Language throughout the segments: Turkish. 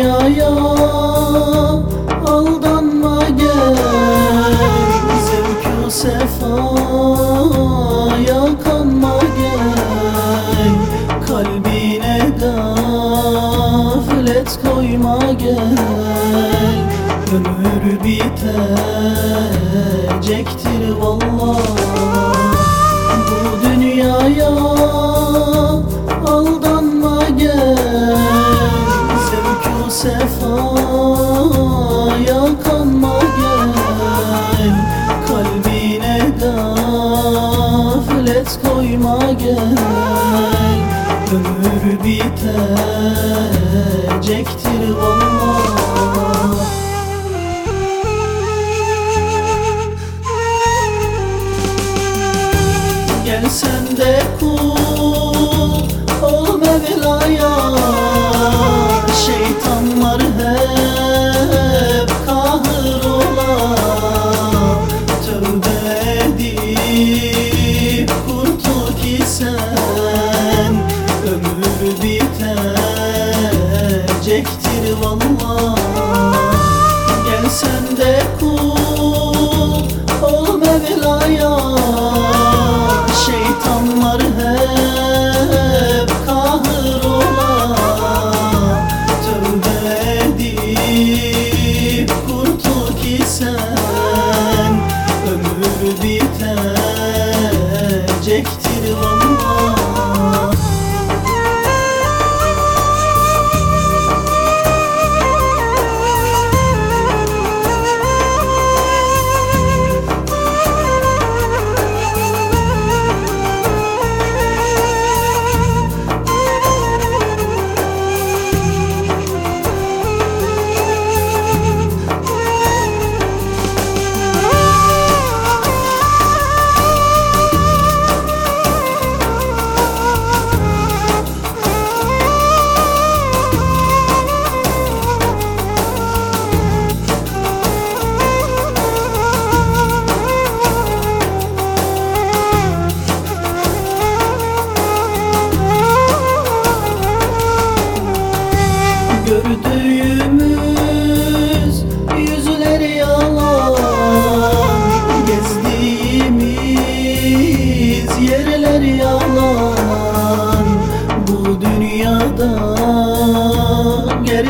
dünyaya aldanma gel Zevkü sefaya kanma gel Kalbine gaflet koyma gel Ömür bitecektir vallahi. Bu dünyaya koyma gel Ömür bitecektir vallahi vaktir valla Gel sen de kul.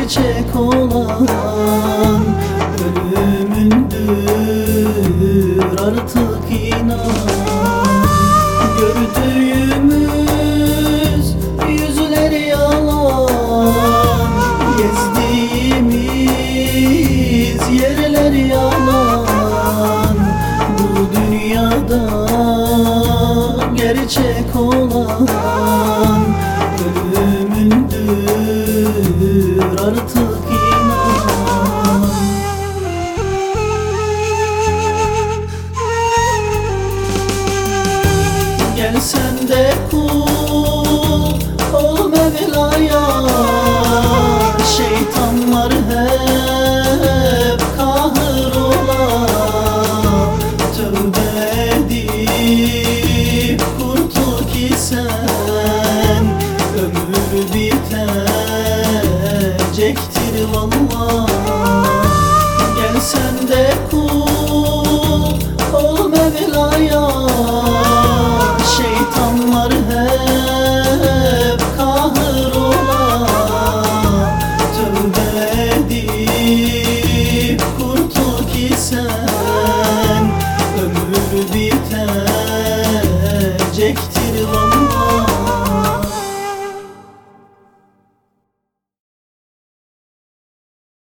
gerçek olan Ölümündür artık inan. Gördüğümüz yüzler yalan Gezdiğimiz yerler yalan. Bu dünyada gerçek olan artık inan. Gel sen de kul sen de kul